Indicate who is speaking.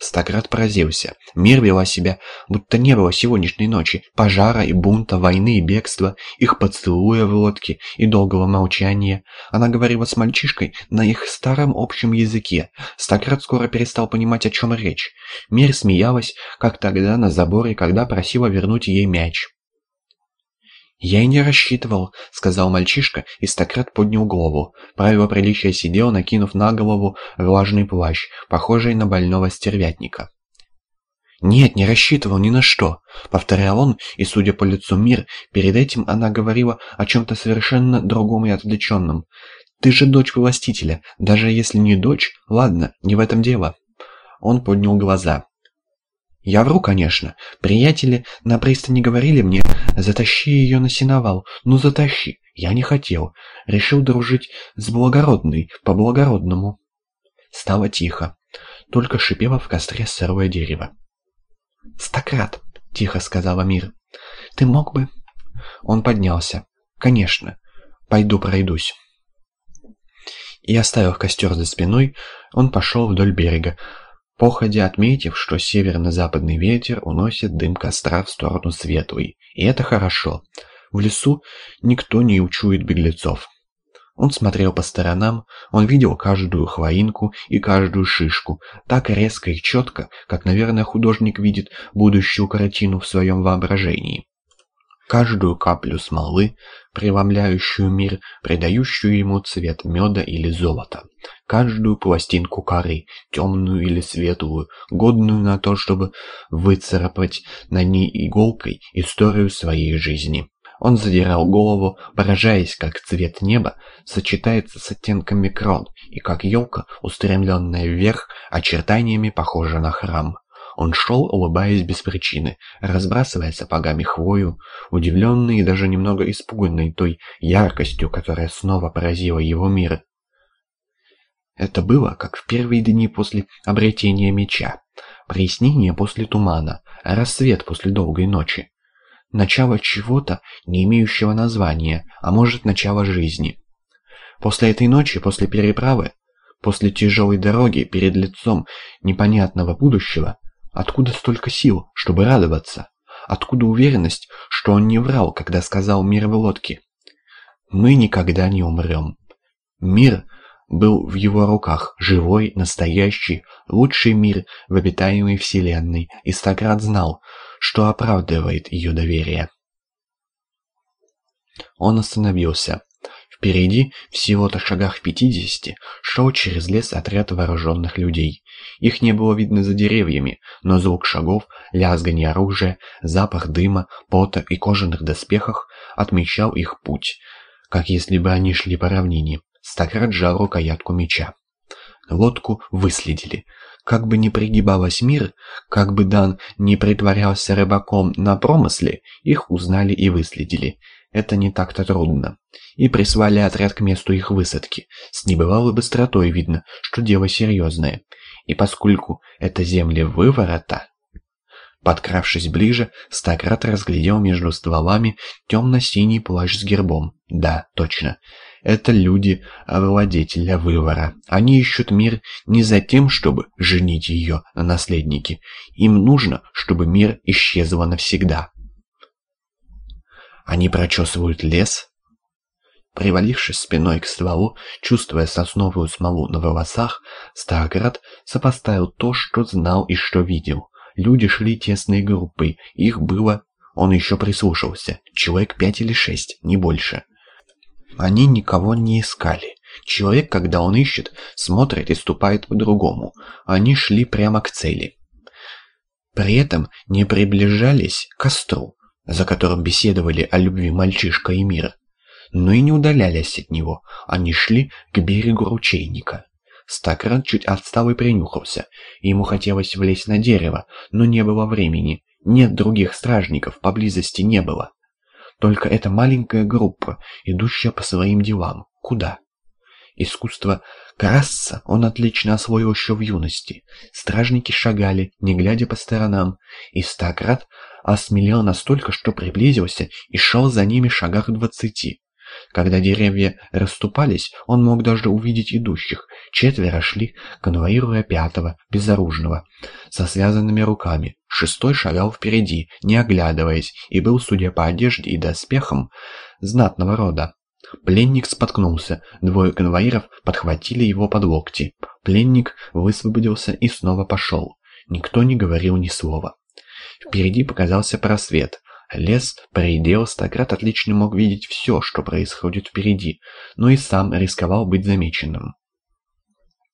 Speaker 1: Стократ поразился. Мир вела себя, будто не было сегодняшней ночи. Пожара и бунта, войны и бегства, их поцелуя в лодке и долгого молчания. Она говорила с мальчишкой на их старом общем языке. Стократ скоро перестал понимать, о чем речь. Мир смеялась, как тогда на заборе, когда просила вернуть ей мяч. «Я и не рассчитывал», — сказал мальчишка, и Стократ поднял голову. Правило приличия сидел, накинув на голову влажный плащ, похожий на больного стервятника. «Нет, не рассчитывал ни на что», — повторял он, и, судя по лицу Мир, перед этим она говорила о чем-то совершенно другом и отвлеченном. «Ты же дочь властителя, даже если не дочь, ладно, не в этом дело». Он поднял глаза. Я вру, конечно. Приятели на пристани говорили мне, затащи ее на сеновал. Ну затащи. Я не хотел. Решил дружить с благородной, по-благородному. Стало тихо. Только шипело в костре сырое дерево. «Стократ», — тихо сказала Мир, — «ты мог бы...» Он поднялся. «Конечно. Пойду пройдусь». И оставив костер за спиной, он пошел вдоль берега, походя отметив, что северно-западный ветер уносит дым костра в сторону светлой. И это хорошо. В лесу никто не учует беглецов. Он смотрел по сторонам, он видел каждую хвоинку и каждую шишку, так резко и четко, как, наверное, художник видит будущую картину в своем воображении каждую каплю смолы, преломляющую мир, придающую ему цвет меда или золота, каждую пластинку коры, темную или светлую, годную на то, чтобы выцарапать на ней иголкой историю своей жизни. Он задирал голову, поражаясь, как цвет неба сочетается с оттенками крон, и как елка, устремленная вверх, очертаниями похожа на храм. Он шел, улыбаясь без причины, разбрасывая сапогами хвою, удивленный и даже немного испуганный той яркостью, которая снова поразила его мир. Это было, как в первые дни после обретения меча, прояснение после тумана, рассвет после долгой ночи. Начало чего-то, не имеющего названия, а может начало жизни. После этой ночи, после переправы, после тяжелой дороги перед лицом непонятного будущего, Откуда столько сил, чтобы радоваться? Откуда уверенность, что он не врал, когда сказал мир в лодке? Мы никогда не умрем. Мир был в его руках, живой, настоящий, лучший мир в обитаемой вселенной, и Стократ знал, что оправдывает ее доверие. Он остановился. Впереди, всего-то шагах в пятидесяти, шел через лес отряд вооруженных людей. Их не было видно за деревьями, но звук шагов, лязганье оружия, запах дыма, пота и кожаных доспехах отмечал их путь, как если бы они шли по равнине. Стократ сжал рукоятку меча. Лодку выследили. Как бы ни пригибалась мир, как бы Дан не притворялся рыбаком на промысле, их узнали и выследили. Это не так-то трудно. И прислали отряд к месту их высадки. С небывалой быстротой видно, что дело серьезное. И поскольку это земли выворота... Подкравшись ближе, Стократ разглядел между стволами темно-синий плащ с гербом. Да, точно. Это люди владетеля вывора. Они ищут мир не за тем, чтобы женить ее на наследнике. Им нужно, чтобы мир исчезла навсегда. Они прочесывают лес. Привалившись спиной к стволу, чувствуя сосновую смолу на волосах, Старград сопоставил то, что знал и что видел. Люди шли тесной группой, их было... Он еще прислушался, человек пять или шесть, не больше. Они никого не искали. Человек, когда он ищет, смотрит и ступает по-другому. Они шли прямо к цели. При этом не приближались к костру, за которым беседовали о любви мальчишка и мир, но и не удалялись от него, они шли к берегу ручейника. Стакран чуть отстал и принюхался. Ему хотелось влезть на дерево, но не было времени. Нет других стражников, поблизости не было. Только эта маленькая группа, идущая по своим делам. Куда? Искусство красться он отлично освоил еще в юности. Стражники шагали, не глядя по сторонам, и Стакрат осмелел настолько, что приблизился и шел за ними шагах двадцати. Когда деревья расступались, он мог даже увидеть идущих. Четверо шли, конвоируя пятого, безоружного, со связанными руками. Шестой шагал впереди, не оглядываясь, и был, судя по одежде и доспехам, знатного рода. Пленник споткнулся, двое конвоиров подхватили его под локти. Пленник высвободился и снова пошел. Никто не говорил ни слова. Впереди показался просвет. Лес, предел, Стократ отлично мог видеть все, что происходит впереди, но и сам рисковал быть замеченным.